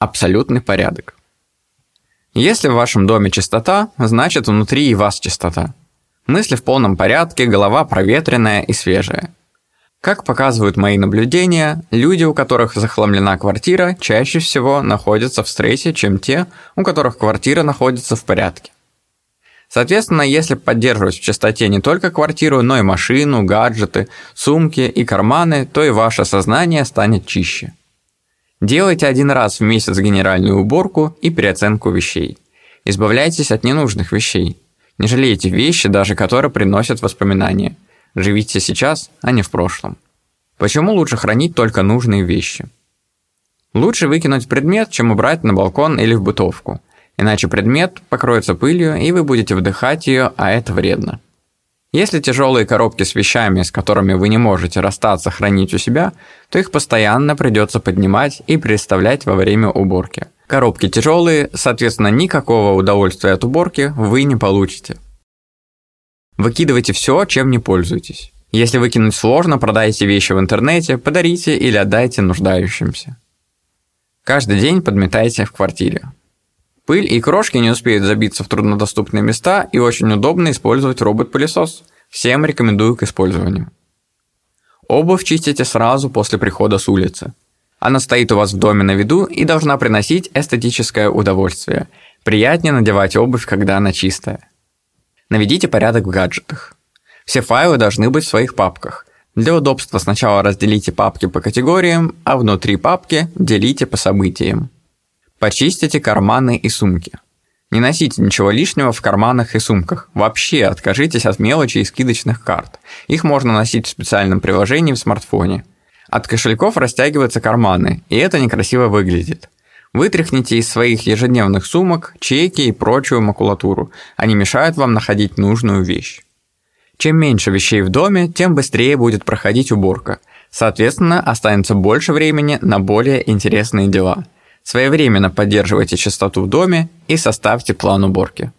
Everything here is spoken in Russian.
Абсолютный порядок. Если в вашем доме чистота, значит внутри и вас чистота. Мысли в полном порядке, голова проветренная и свежая. Как показывают мои наблюдения, люди, у которых захламлена квартира, чаще всего находятся в стрессе, чем те, у которых квартира находится в порядке. Соответственно, если поддерживать в чистоте не только квартиру, но и машину, гаджеты, сумки и карманы, то и ваше сознание станет чище. Делайте один раз в месяц генеральную уборку и переоценку вещей. Избавляйтесь от ненужных вещей. Не жалейте вещи, даже которые приносят воспоминания. Живите сейчас, а не в прошлом. Почему лучше хранить только нужные вещи? Лучше выкинуть предмет, чем убрать на балкон или в бытовку. Иначе предмет покроется пылью, и вы будете вдыхать ее, а это вредно. Если тяжелые коробки с вещами, с которыми вы не можете расстаться, хранить у себя, то их постоянно придется поднимать и переставлять во время уборки. Коробки тяжелые, соответственно, никакого удовольствия от уборки вы не получите. Выкидывайте все, чем не пользуетесь. Если выкинуть сложно, продайте вещи в интернете, подарите или отдайте нуждающимся. Каждый день подметайте в квартире. Пыль и крошки не успеют забиться в труднодоступные места и очень удобно использовать робот-пылесос. Всем рекомендую к использованию. Обувь чистите сразу после прихода с улицы. Она стоит у вас в доме на виду и должна приносить эстетическое удовольствие. Приятнее надевать обувь, когда она чистая. Наведите порядок в гаджетах. Все файлы должны быть в своих папках. Для удобства сначала разделите папки по категориям, а внутри папки делите по событиям. Почистите карманы и сумки. Не носите ничего лишнего в карманах и сумках. Вообще откажитесь от мелочи и скидочных карт. Их можно носить в специальном приложении в смартфоне. От кошельков растягиваются карманы, и это некрасиво выглядит. Вытряхните из своих ежедневных сумок чеки и прочую макулатуру. Они мешают вам находить нужную вещь. Чем меньше вещей в доме, тем быстрее будет проходить уборка. Соответственно, останется больше времени на более интересные дела – Своевременно поддерживайте чистоту в доме и составьте план уборки.